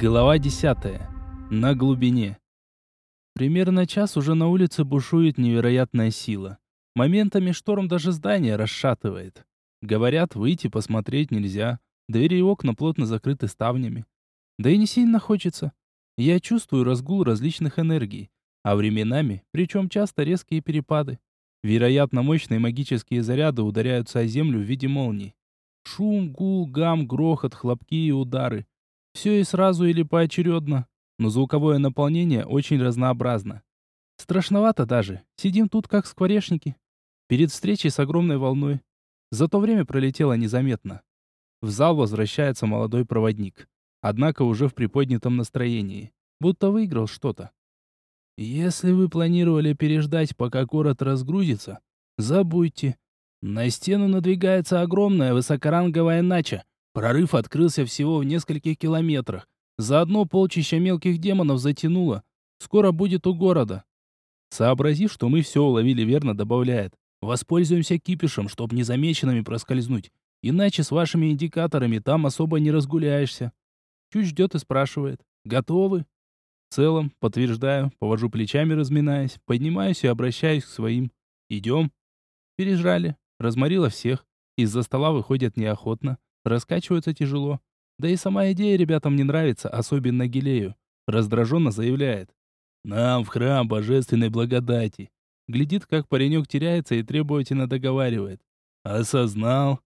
Глава 10. На глубине. Примерно час уже на улице бушует невероятная сила. Моментами шторм даже здание расшатывает. Говорят, выйти посмотреть нельзя. Двери и окна плотно закрыты ставнями. Да и не сильно хочется. Я чувствую разгул различных энергий, а временами, причем часто резкие перепады. Вероятно, мощные магические заряды ударяются о землю в виде молний. Шум, гул, гам, грохот, хлопки и удары. Все и сразу или поочередно, но звуковое наполнение очень разнообразно. Страшновато даже. Сидим тут как скворечники. Перед встречей с огромной волной. За то время пролетело незаметно. В зал возвращается молодой проводник. Однако уже в приподнятом настроении. Будто выиграл что-то. Если вы планировали переждать, пока город разгрузится, забудьте. На стену надвигается огромная высокоранговая нача, Прорыв открылся всего в нескольких километрах. Заодно полчища мелких демонов затянуло. Скоро будет у города. Сообразив, что мы все уловили верно, добавляет. Воспользуемся кипишем, чтоб незамеченными проскользнуть. Иначе с вашими индикаторами там особо не разгуляешься. Чуть ждет и спрашивает. Готовы? В целом, подтверждаю, повожу плечами, разминаясь, поднимаюсь и обращаюсь к своим. Идем. Пережрали. Разморило всех. Из-за стола выходят неохотно. Раскачиваются тяжело. Да и сама идея ребятам не нравится, особенно Гилею. Раздраженно заявляет. «Нам в храм божественной благодати». Глядит, как паренек теряется и требовательно договаривает. «Осознал?»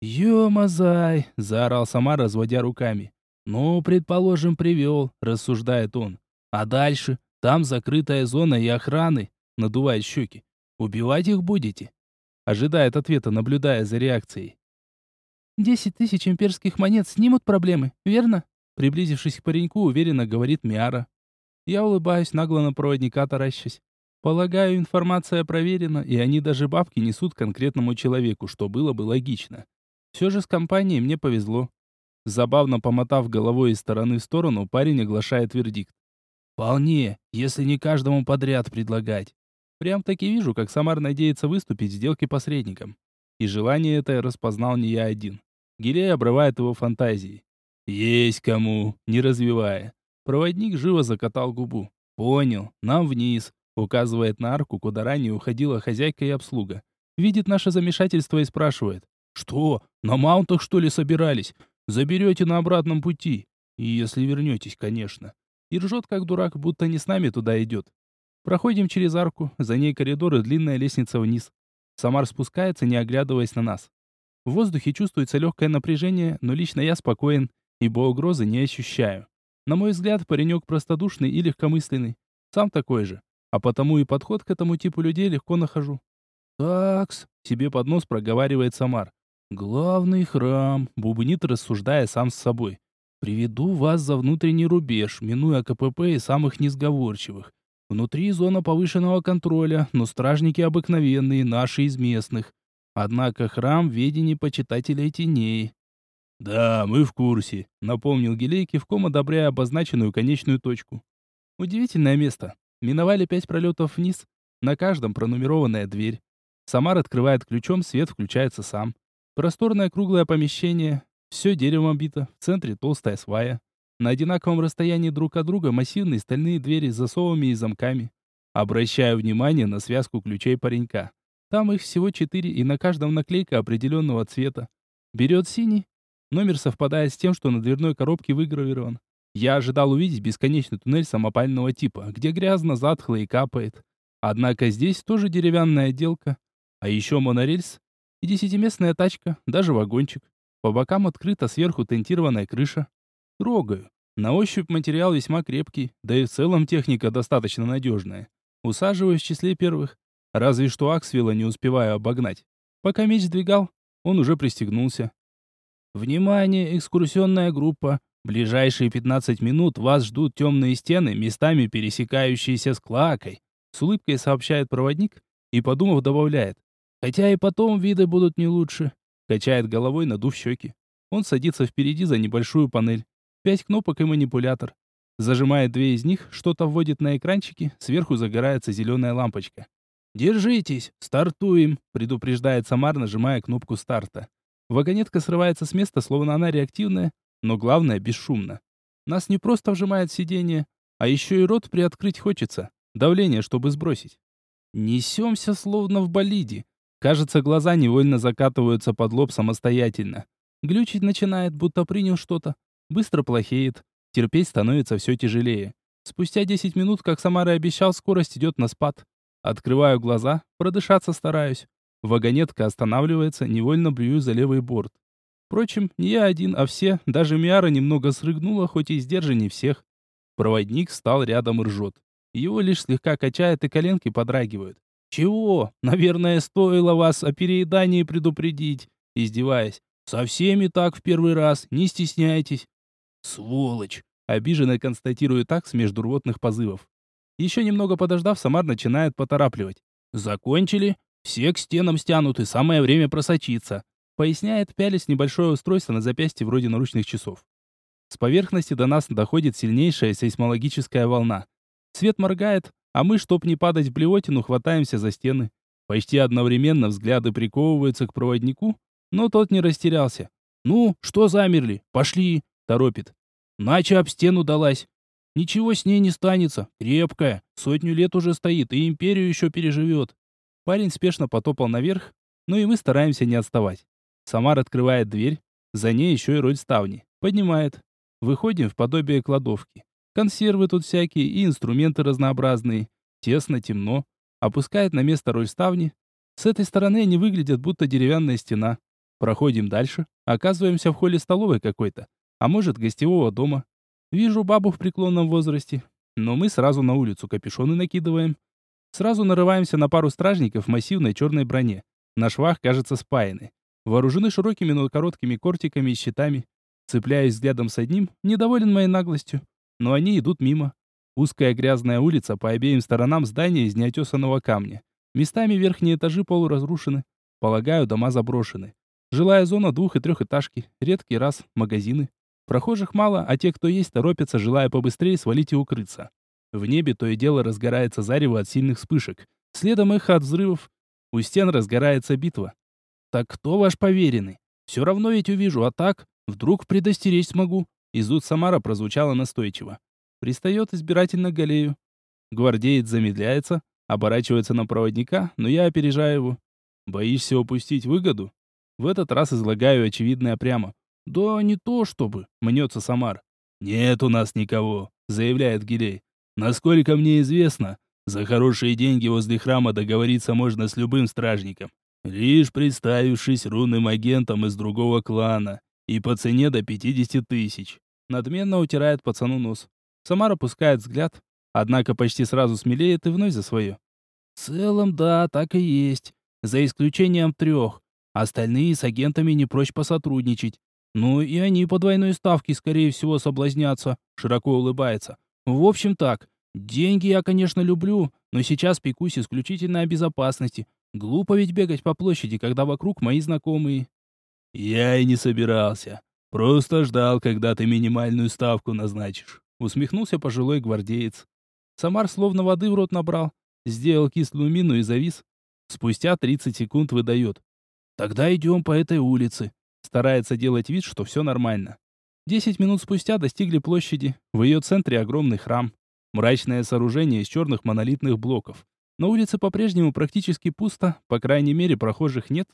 «Ё-мазай!» — заорал сама, разводя руками. «Ну, предположим, привел», — рассуждает он. «А дальше? Там закрытая зона и охраны», — надувает щеки. «Убивать их будете?» Ожидает ответа, наблюдая за реакцией. Десять тысяч имперских монет снимут проблемы, верно?» Приблизившись к пареньку, уверенно говорит Миара. Я улыбаюсь, нагло на проводника таращась. Полагаю, информация проверена, и они даже бабки несут конкретному человеку, что было бы логично. Все же с компанией мне повезло. Забавно помотав головой из стороны в сторону, парень оглашает вердикт. «Вполне, если не каждому подряд предлагать». Прям таки вижу, как Самар надеется выступить в сделке посредником. И желание это распознал не я один. Гилей обрывает его фантазии. «Есть кому!» Не развивая. Проводник живо закатал губу. «Понял. Нам вниз», указывает на арку, куда ранее уходила хозяйка и обслуга. Видит наше замешательство и спрашивает. «Что, на маунтах что ли собирались? Заберете на обратном пути. И если вернетесь, конечно». И ржет, как дурак, будто не с нами туда идет. Проходим через арку, за ней коридор и длинная лестница вниз. Самар спускается, не оглядываясь на нас. В воздухе чувствуется легкое напряжение, но лично я спокоен, ибо угрозы не ощущаю. На мой взгляд, паренек простодушный и легкомысленный. Сам такой же. А потому и подход к этому типу людей легко нахожу. «Такс», — себе под нос проговаривает Самар. «Главный храм», — бубнит, рассуждая сам с собой. «Приведу вас за внутренний рубеж, минуя КПП и самых несговорчивых. Внутри зона повышенного контроля, но стражники обыкновенные, наши из местных. Однако храм в ведении почитателей теней. «Да, мы в курсе», — напомнил Гилей, кивком одобряя обозначенную конечную точку. Удивительное место. Миновали пять пролетов вниз, на каждом пронумерованная дверь. Самар открывает ключом, свет включается сам. Просторное круглое помещение, все деревом обито, в центре толстая свая. На одинаковом расстоянии друг от друга массивные стальные двери с засовами и замками. Обращаю внимание на связку ключей паренька. Там их всего четыре, и на каждом наклейка определенного цвета. Берет синий. Номер совпадает с тем, что на дверной коробке выгравирован. Я ожидал увидеть бесконечный туннель самопального типа, где грязно, затхло и капает. Однако здесь тоже деревянная отделка. А еще монорельс и десятиместная тачка, даже вагончик. По бокам открыта сверху тентированная крыша. Трогаю. На ощупь материал весьма крепкий, да и в целом техника достаточно надежная. Усаживаюсь в числе первых. Разве что Аксвилла не успеваю обогнать. Пока меч сдвигал, он уже пристегнулся. «Внимание, экскурсионная группа! Ближайшие 15 минут вас ждут темные стены, местами пересекающиеся с клакой», с улыбкой сообщает проводник и, подумав, добавляет. «Хотя и потом виды будут не лучше», качает головой, надув щеки. Он садится впереди за небольшую панель. Пять кнопок и манипулятор. Зажимает две из них, что-то вводит на экранчике, сверху загорается зеленая лампочка. «Держитесь! Стартуем!» — предупреждает Самар, нажимая кнопку старта. Вагонетка срывается с места, словно она реактивная, но главное — бесшумно. Нас не просто вжимает сиденье, а еще и рот приоткрыть хочется. Давление, чтобы сбросить. Несемся словно в болиде. Кажется, глаза невольно закатываются под лоб самостоятельно. Глючить начинает, будто принял что-то. Быстро плохеет. Терпеть становится все тяжелее. Спустя 10 минут, как Самара обещал, скорость идет на спад. Открываю глаза, продышаться стараюсь. Вагонетка останавливается, невольно блюю за левый борт. Впрочем, не я один, а все, даже Миара немного срыгнула, хоть и сдержаннее всех. Проводник встал рядом и ржет. Его лишь слегка качает и коленки подрагивают. «Чего? Наверное, стоило вас о переедании предупредить», издеваясь. «Со всеми так в первый раз, не стесняйтесь». «Сволочь!» обиженно констатирую так с междурвотных позывов. Еще немного подождав, Самар начинает поторапливать. «Закончили? Все к стенам стянуты, самое время просочиться», поясняет, пялясь небольшое устройство на запястье вроде наручных часов. С поверхности до нас доходит сильнейшая сейсмологическая волна. Свет моргает, а мы, чтоб не падать в блевотину, хватаемся за стены. Почти одновременно взгляды приковываются к проводнику, но тот не растерялся. «Ну, что замерли? Пошли!» — торопит. «Нача об стену далась. Ничего с ней не станется. Крепкая. Сотню лет уже стоит и империю еще переживет». Парень спешно потопал наверх, но и мы стараемся не отставать. Самар открывает дверь, за ней еще и роль ставни. Поднимает. Выходим в подобие кладовки. Консервы тут всякие и инструменты разнообразные. Тесно, темно. Опускает на место роль ставни. С этой стороны они выглядят будто деревянная стена. Проходим дальше. Оказываемся в холле столовой какой-то. А может, гостевого дома. Вижу бабу в преклонном возрасте. Но мы сразу на улицу капюшоны накидываем. Сразу нарываемся на пару стражников в массивной черной броне. На швах, кажется, спаяны. Вооружены широкими, но короткими кортиками и щитами. Цепляясь взглядом с одним, недоволен моей наглостью но они идут мимо. Узкая грязная улица по обеим сторонам здания из неотесанного камня. Местами верхние этажи полуразрушены. Полагаю, дома заброшены. Жилая зона двух- и трехэтажки. Редкий раз магазины. Прохожих мало, а те, кто есть, торопятся, желая побыстрее свалить и укрыться. В небе то и дело разгорается зарево от сильных вспышек. Следом эхо от взрывов. У стен разгорается битва. Так кто ваш поверенный? Все равно ведь увижу, а так вдруг предостеречь смогу. Изуд Самара прозвучало настойчиво. Пристает избирательно Галею. Гвардеец замедляется, оборачивается на проводника, но я опережаю его. Боишься упустить выгоду? В этот раз излагаю очевидное прямо. «Да не то чтобы», — мнется Самар. «Нет у нас никого», — заявляет Гилей. «Насколько мне известно, за хорошие деньги возле храма договориться можно с любым стражником, лишь представившись рунным агентом из другого клана. И по цене до 50 тысяч. Надменно утирает пацану нос. Самара пускает взгляд, однако почти сразу смелеет и вновь за свое. В целом, да, так и есть. За исключением трех. Остальные с агентами не прочь посотрудничать. Ну и они по двойной ставке, скорее всего, соблазнятся. Широко улыбается. В общем так, деньги я, конечно, люблю, но сейчас пекусь исключительно о безопасности. Глупо ведь бегать по площади, когда вокруг мои знакомые. «Я и не собирался. Просто ждал, когда ты минимальную ставку назначишь», — усмехнулся пожилой гвардеец. Самар словно воды в рот набрал, сделал кислую мину и завис. Спустя 30 секунд выдает. «Тогда идем по этой улице». Старается делать вид, что все нормально. Десять минут спустя достигли площади. В ее центре огромный храм. Мрачное сооружение из черных монолитных блоков. На улице по-прежнему практически пусто, по крайней мере прохожих нет,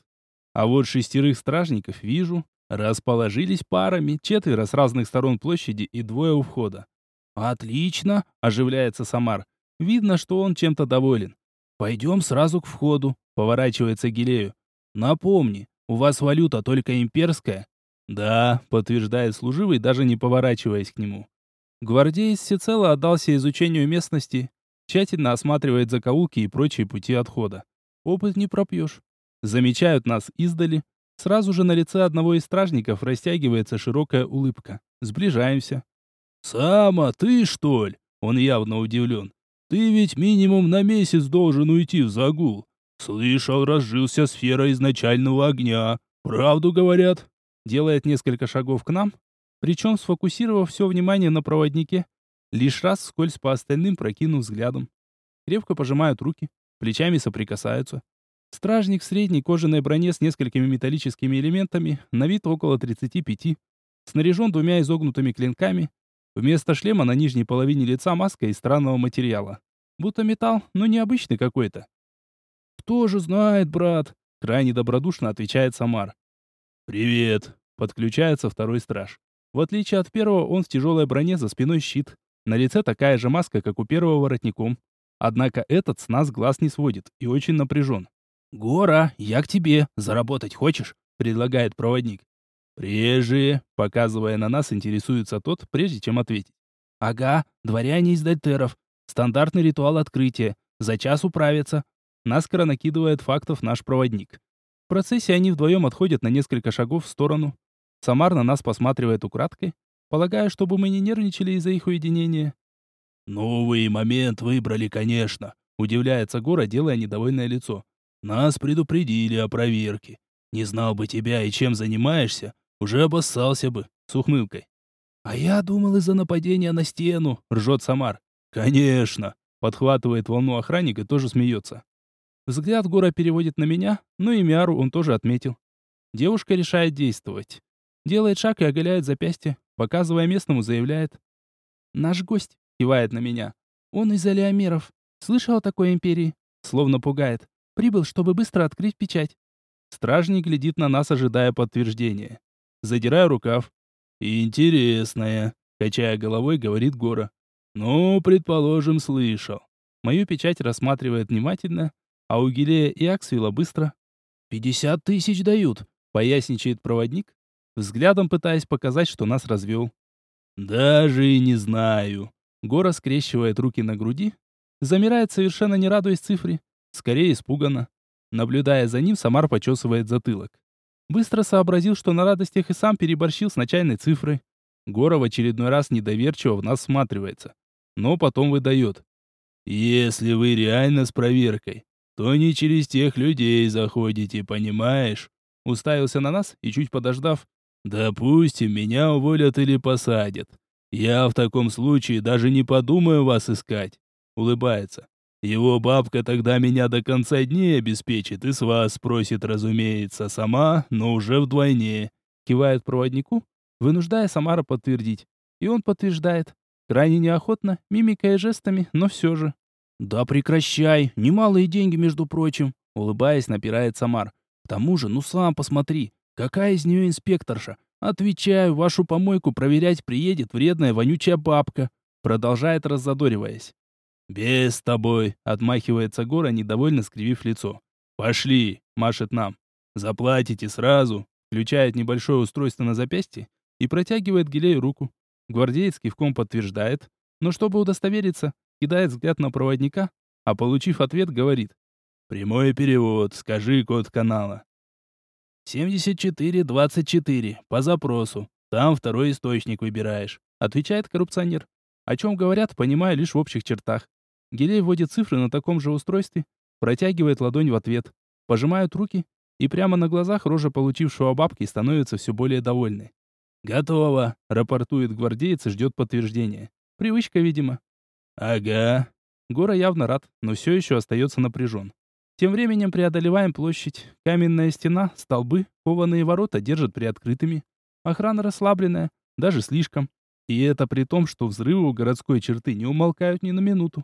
а вот шестерых стражников вижу. Расположились парами, четверо с разных сторон площади и двое у входа. «Отлично!» – оживляется Самар. Видно, что он чем-то доволен. «Пойдем сразу к входу», – поворачивается Гилею. «Напомни, у вас валюта только имперская?» «Да», – подтверждает служивый, даже не поворачиваясь к нему. Гвардеец всецело отдался изучению местности, тщательно осматривает закоулки и прочие пути отхода. Опыт не пропьешь. Замечают нас издали. Сразу же на лице одного из стражников растягивается широкая улыбка. Сближаемся. «Сама, ты что ли?» Он явно удивлен. «Ты ведь минимум на месяц должен уйти в загул. Слышал, разжился сфера изначального огня. Правду говорят?» Делает несколько шагов к нам, причем сфокусировав все внимание на проводнике. Лишь раз скользь по остальным прокинув взглядом. Крепко пожимают руки, плечами соприкасаются. Стражник в средней кожаной броне с несколькими металлическими элементами, на вид около 35, снаряжен двумя изогнутыми клинками. Вместо шлема на нижней половине лица маска из странного материала. Будто металл, но необычный какой-то. «Кто же знает, брат?» — крайне добродушно отвечает Самар. «Привет!» — подключается второй страж. В отличие от первого, он в тяжелой броне за спиной щит. На лице такая же маска, как у первого воротником. Однако этот с нас глаз не сводит и очень напряжен. «Гора, я к тебе. Заработать хочешь?» — предлагает проводник. «Прежде», — показывая на нас, интересуется тот, прежде чем ответить. «Ага, дворяне из Дальтеров. Стандартный ритуал открытия. За час управится. Наскоро накидывает фактов наш проводник. В процессе они вдвоем отходят на несколько шагов в сторону. Самар на нас посматривает украдкой, полагая, чтобы мы не нервничали из-за их уединения. «Новый момент выбрали, конечно», — удивляется Гора, делая недовольное лицо. «Нас предупредили о проверке. Не знал бы тебя и чем занимаешься, уже обоссался бы», — с ухмылкой. «А я думал из-за нападения на стену», — ржет Самар. «Конечно», — подхватывает волну охранник и тоже смеется. Взгляд Гора переводит на меня, но и Миару он тоже отметил. Девушка решает действовать. Делает шаг и оголяет запястье, показывая местному, заявляет. «Наш гость», — кивает на меня. «Он из Алиамеров. Слышал о такой империи?» Словно пугает. «Прибыл, чтобы быстро открыть печать». Стражник глядит на нас, ожидая подтверждения. Задираю рукав. «Интересная», — качая головой, говорит Гора. «Ну, предположим, слышал». Мою печать рассматривает внимательно, а у Гилея и Аксвила быстро. «Пятьдесят тысяч дают», — поясничает проводник, взглядом пытаясь показать, что нас развел. «Даже и не знаю». Гора скрещивает руки на груди, замирает, совершенно не радуясь цифре, скорее испуганно. Наблюдая за ним, Самар почесывает затылок. Быстро сообразил, что на радостях и сам переборщил с начальной цифрой. Гора в очередной раз недоверчиво в нас всматривается, но потом выдает. «Если вы реально с проверкой, то не через тех людей заходите, понимаешь?» Уставился на нас и, чуть подождав, «Допустим, меня уволят или посадят. Я в таком случае даже не подумаю вас искать», — улыбается. «Его бабка тогда меня до конца дней обеспечит и с вас спросит, разумеется, сама, но уже вдвойне», — кивает проводнику, вынуждая Самара подтвердить. И он подтверждает. Крайне неохотно, мимикой и жестами, но все же. «Да прекращай, немалые деньги, между прочим», — улыбаясь, напирает Самар. «К тому же, ну сам посмотри, какая из нее инспекторша? Отвечаю, вашу помойку проверять приедет вредная вонючая бабка», продолжает раззадориваясь. «Без тобой», — отмахивается Гора, недовольно скривив лицо. «Пошли», — машет нам. «Заплатите сразу», — включает небольшое устройство на запястье и протягивает Гилею руку. Гвардеец кивком подтверждает, но чтобы удостовериться, кидает взгляд на проводника, а получив ответ, говорит. «Прямой перевод, скажи код канала». «7424, по запросу. Там второй источник выбираешь», — отвечает коррупционер. О чем говорят, понимаю лишь в общих чертах. Гелей вводит цифры на таком же устройстве, протягивает ладонь в ответ, пожимают руки, и прямо на глазах рожа получившего бабки становится все более довольной. «Готово», — рапортует гвардеец и ждет подтверждения. Привычка, видимо. «Ага». Гора явно рад, но все еще остается напряжен. Тем временем преодолеваем площадь. Каменная стена, столбы, кованые ворота держат приоткрытыми. Охрана расслабленная, даже слишком. И это при том, что взрывы у городской черты не умолкают ни на минуту.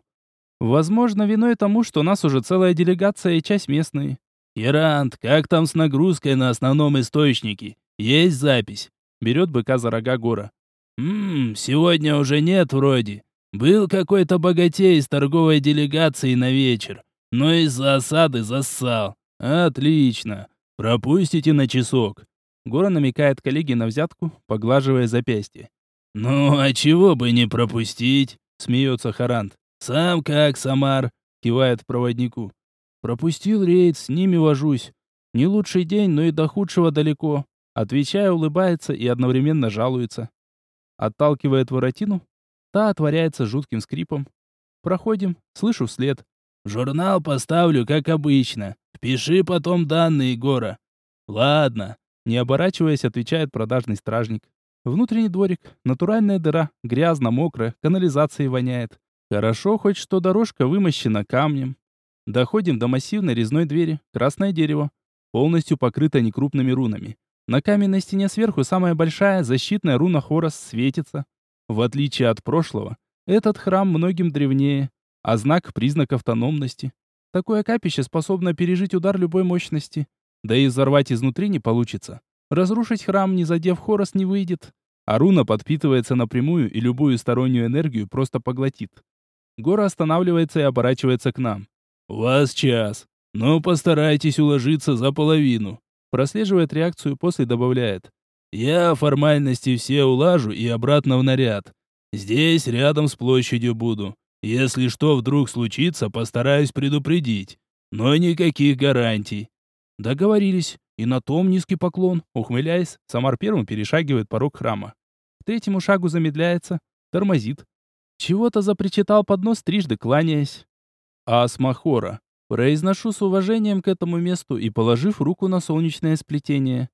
Возможно, виной тому, что у нас уже целая делегация и часть местные. «Ирант, как там с нагрузкой на основном источнике? Есть запись?» Берет быка за рога гора. «Ммм, сегодня уже нет вроде. Был какой-то богатей из торговой делегации на вечер, но из-за осады зассал. Отлично. Пропустите на часок». Гора намекает коллеге на взятку, поглаживая запястье. «Ну, а чего бы не пропустить?» — смеется Харант. «Сам как, Самар?» — кивает проводнику. «Пропустил рейд, с ними вожусь. Не лучший день, но и до худшего далеко. Отвечая, улыбается и одновременно жалуется. Отталкивает воротину. Та отворяется жутким скрипом. Проходим, слышу вслед. «Журнал поставлю, как обычно. Впиши потом данные, Гора». «Ладно», — не оборачиваясь, отвечает продажный стражник. Внутренний дворик, натуральная дыра, грязно, мокро, канализацией воняет. Хорошо хоть что дорожка вымощена камнем. Доходим до массивной резной двери, красное дерево, полностью покрыто некрупными рунами. На каменной стене сверху самая большая защитная руна Хорос светится. В отличие от прошлого, этот храм многим древнее, а знак – признак автономности. Такое капище способно пережить удар любой мощности. Да и взорвать изнутри не получится. Разрушить храм, не задев Хорос, не выйдет. А руна подпитывается напрямую и любую стороннюю энергию просто поглотит. Гора останавливается и оборачивается к нам. «У вас час, но постарайтесь уложиться за половину». Прослеживает реакцию, после добавляет. «Я формальности все улажу и обратно в наряд. Здесь, рядом с площадью буду. Если что вдруг случится, постараюсь предупредить. Но никаких гарантий». Договорились. И на том низкий поклон, ухмыляясь, Самар первым перешагивает порог храма. К третьему шагу замедляется, тормозит. Чего-то запричитал под нос, трижды кланяясь. Асмахора. Произношу с уважением к этому месту и положив руку на солнечное сплетение.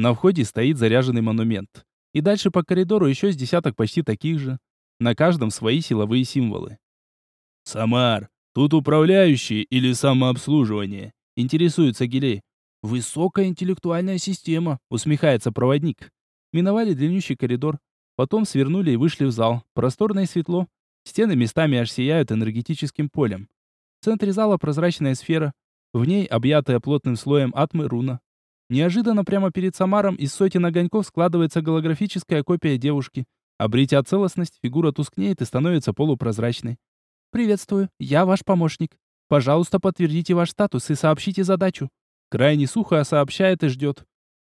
На входе стоит заряженный монумент. И дальше по коридору еще с десяток почти таких же. На каждом свои силовые символы. «Самар, тут управляющие или самообслуживание?» Интересуется Гилей. «Высокая интеллектуальная система», усмехается проводник. Миновали длиннющий коридор. Потом свернули и вышли в зал. Просторно и светло. Стены местами аж сияют энергетическим полем. В центре зала прозрачная сфера. В ней, объятая плотным слоем атмы, руна. Неожиданно прямо перед Самаром из сотен огоньков складывается голографическая копия девушки. Обретя целостность, фигура тускнеет и становится полупрозрачной. «Приветствую, я ваш помощник. Пожалуйста, подтвердите ваш статус и сообщите задачу». Крайне сухо сообщает и ждет.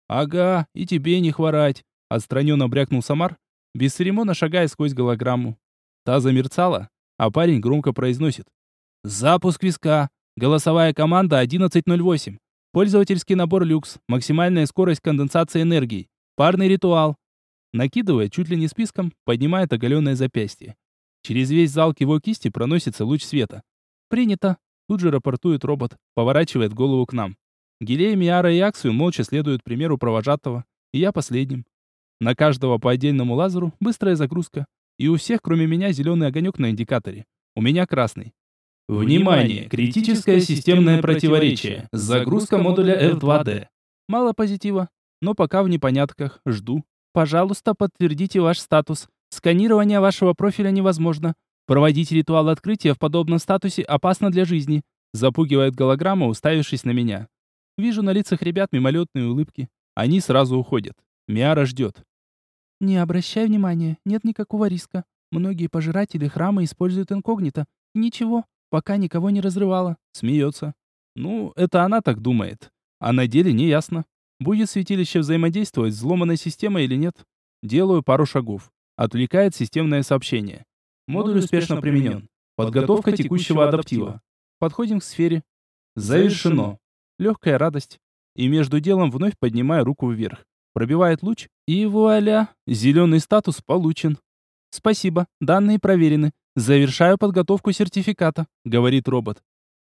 «Ага, и тебе не хворать», — отстраненно брякнул Самар, без церемона шагая сквозь голограмму. Та замерцала, а парень громко произносит. Запуск виска. Голосовая команда 1108. Пользовательский набор люкс. Максимальная скорость конденсации энергии. Парный ритуал. Накидывая чуть ли не списком, поднимает оголенное запястье. Через весь зал к его кисти проносится луч света. «Принято!» Тут же рапортует робот, поворачивает голову к нам. Гилей, Миара и Аксию молча следуют примеру провожатого, и я последним. На каждого по отдельному лазеру быстрая загрузка, и у всех, кроме меня, зеленый огонек на индикаторе. У меня красный. Внимание! Критическое системное противоречие. Загрузка модуля F2D. Мало позитива, но пока в непонятках. Жду. Пожалуйста, подтвердите ваш статус. Сканирование вашего профиля невозможно. Проводить ритуал открытия в подобном статусе опасно для жизни. Запугивает голограмма, уставившись на меня. Вижу на лицах ребят мимолетные улыбки. Они сразу уходят. Миара ждет. Не обращай внимания, нет никакого риска. Многие пожиратели храма используют инкогнито. Ничего, пока никого не разрывала. Смеется. Ну, это она так думает. А на деле не ясно. Будет святилище взаимодействовать с взломанной системой или нет? Делаю пару шагов. Отвлекает системное сообщение. Модуль успешно применен. Подготовка текущего адаптива. Подходим к сфере. Завершено. Легкая радость. И между делом вновь поднимаю руку вверх. Пробивает луч, и вуаля, зеленый статус получен. Спасибо, данные проверены. «Завершаю подготовку сертификата», — говорит робот.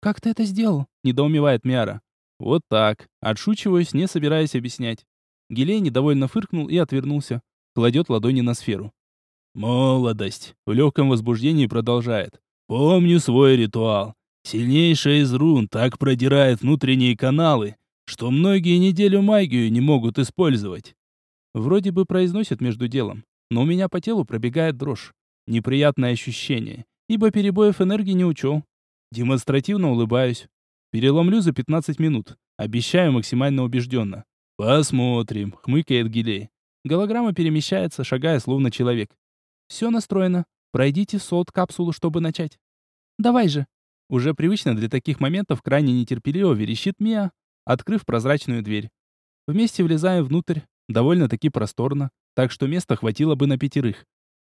«Как ты это сделал?» — недоумевает Миара. «Вот так. Отшучиваюсь, не собираясь объяснять». Гилей недовольно фыркнул и отвернулся. Кладет ладони на сферу. «Молодость!» — в легком возбуждении продолжает. «Помню свой ритуал. Сильнейшая из рун так продирает внутренние каналы, что многие неделю магию не могут использовать». Вроде бы произносит между делом, но у меня по телу пробегает дрожь. Неприятное ощущение, ибо перебоев энергии не учел. Демонстративно улыбаюсь. Переломлю за 15 минут. Обещаю максимально убежденно. «Посмотрим», — хмыкает Гилей. Голограмма перемещается, шагая словно человек. «Все настроено. Пройдите в солд-капсулу, чтобы начать». «Давай же». Уже привычно для таких моментов крайне нетерпеливо верещит Мия, открыв прозрачную дверь. Вместе влезаем внутрь, довольно-таки просторно, так что места хватило бы на пятерых.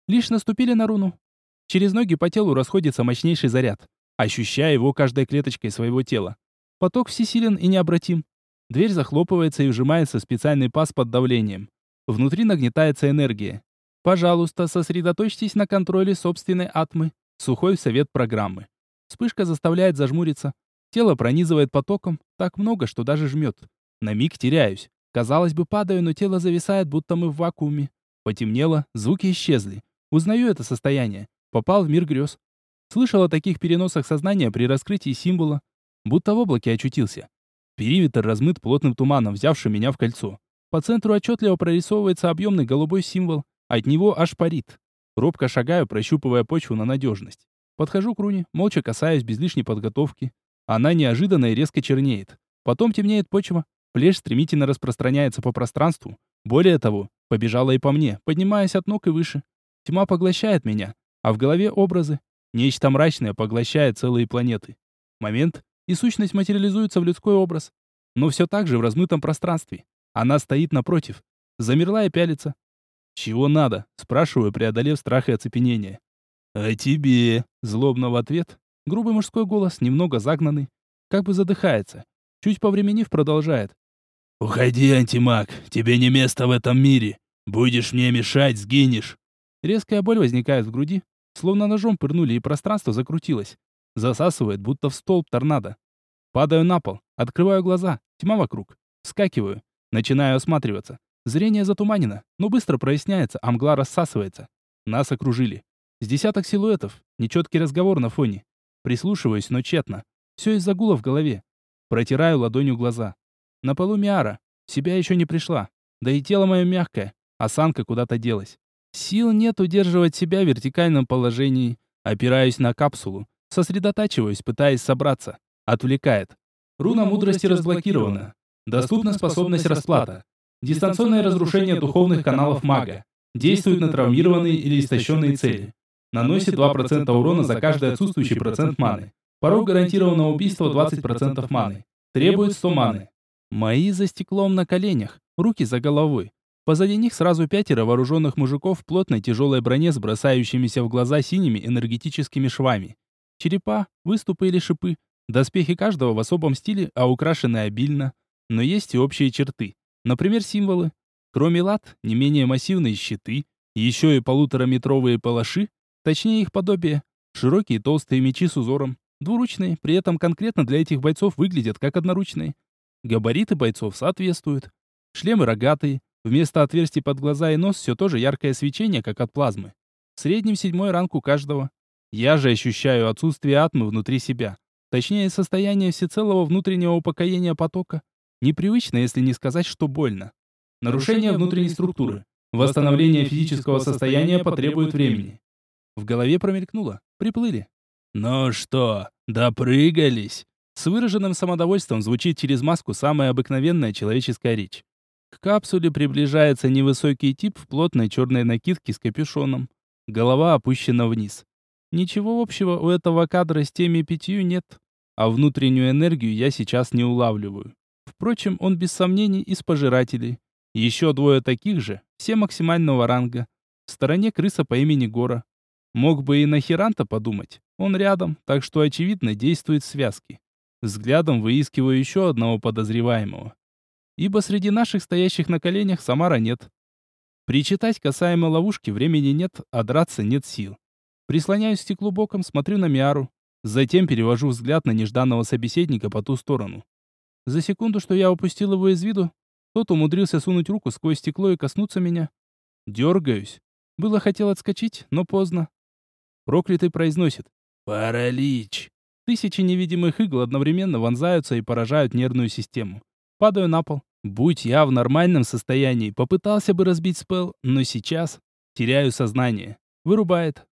Лишь наступили на руну. Через ноги по телу расходится мощнейший заряд, ощущая его каждой клеточкой своего тела. Поток всесилен и необратим. Дверь захлопывается и вжимается в специальный паз под давлением. Внутри нагнетается энергия. Пожалуйста, сосредоточьтесь на контроле собственной атмы. Сухой совет программы. Вспышка заставляет зажмуриться. Тело пронизывает потоком, так много, что даже жмет. На миг теряюсь. Казалось бы, падаю, но тело зависает, будто мы в вакууме. Потемнело, звуки исчезли. Узнаю это состояние. Попал в мир грез. Слышал о таких переносах сознания при раскрытии символа. Будто в облаке очутился. Периметр размыт плотным туманом, взявшим меня в кольцо. По центру отчетливо прорисовывается объемный голубой символ. От него аж парит. Робко шагаю, прощупывая почву на надежность. Подхожу к руне, молча касаюсь без лишней подготовки. Она неожиданно и резко чернеет. Потом темнеет почва, плешь стремительно распространяется по пространству. Более того, побежала и по мне, поднимаясь от ног и выше. Тьма поглощает меня, а в голове образы. Нечто мрачное поглощает целые планеты. Момент, и сущность материализуется в людской образ. Но все так же в размытом пространстве. Она стоит напротив. Замерла и пялится. «Чего надо?» – спрашиваю, преодолев страх и оцепенение. «А тебе?» – злобно в ответ. Грубый мужской голос, немного загнанный. Как бы задыхается. Чуть повременив, продолжает. «Уходи, антимаг, тебе не место в этом мире. Будешь мне мешать, сгинешь». Резкая боль возникает в груди, словно ножом пырнули, и пространство закрутилось. Засасывает, будто в столб торнадо. Падаю на пол, открываю глаза, тьма вокруг. Вскакиваю, начинаю осматриваться. Зрение затуманено, но быстро проясняется, а мгла рассасывается. Нас окружили. С десяток силуэтов, нечеткий разговор на фоне. Прислушиваюсь, но тщетно. Все из-за гула в голове. Протираю ладонью глаза. На полу Миара. Себя еще не пришла. Да и тело мое мягкое. Осанка куда-то делась. Сил нет удерживать себя в вертикальном положении. Опираюсь на капсулу. Сосредотачиваюсь, пытаясь собраться. Отвлекает. Руна мудрости разблокирована. Доступна способность расплата. Дистанционное разрушение духовных каналов мага. Действует на травмированные или истощенные цели. Наносит 2% урона за каждый отсутствующий процент маны. Порог гарантированного убийства 20% маны. Требует 100 маны. Мои за стеклом на коленях, руки за головой. Позади них сразу пятеро вооруженных мужиков в плотной тяжелой броне с бросающимися в глаза синими энергетическими швами. Черепа, выступы или шипы. Доспехи каждого в особом стиле, а украшены обильно. Но есть и общие черты. Например, символы. Кроме лад, не менее массивные щиты, еще и полутораметровые палаши, точнее их подобие, широкие толстые мечи с узором, Двуручные, при этом конкретно для этих бойцов выглядят как одноручные. Габариты бойцов соответствуют. Шлемы рогатые, вместо отверстий под глаза и нос все тоже яркое свечение, как от плазмы. В среднем седьмой ранг у каждого. Я же ощущаю отсутствие атмы внутри себя. Точнее, состояние всецелого внутреннего упокоения потока. Непривычно, если не сказать, что больно. Нарушение внутренней структуры. Восстановление физического состояния потребует времени. В голове промелькнуло. Приплыли. «Ну что, допрыгались?» С выраженным самодовольством звучит через маску самая обыкновенная человеческая речь. К капсуле приближается невысокий тип в плотной черной накидке с капюшоном. Голова опущена вниз. Ничего общего у этого кадра с теми пятью нет, а внутреннюю энергию я сейчас не улавливаю. Впрочем, он без сомнений из пожирателей. Еще двое таких же, все максимального ранга. В стороне крыса по имени Гора. Мог бы и на Херанта подумать. Он рядом, так что, очевидно, действует в связке. Взглядом выискиваю еще одного подозреваемого. Ибо среди наших стоящих на коленях Самара нет. Причитать касаемо ловушки времени нет, а драться нет сил. Прислоняюсь к стеклу боком, смотрю на Миару. Затем перевожу взгляд на нежданного собеседника по ту сторону. За секунду, что я упустил его из виду, тот умудрился сунуть руку сквозь стекло и коснуться меня. Дергаюсь. Было хотел отскочить, но поздно. Проклятый произносит. «Паралич!» Тысячи невидимых игл одновременно вонзаются и поражают нервную систему. Падаю на пол. Будь я в нормальном состоянии, попытался бы разбить спел, но сейчас теряю сознание. Вырубает.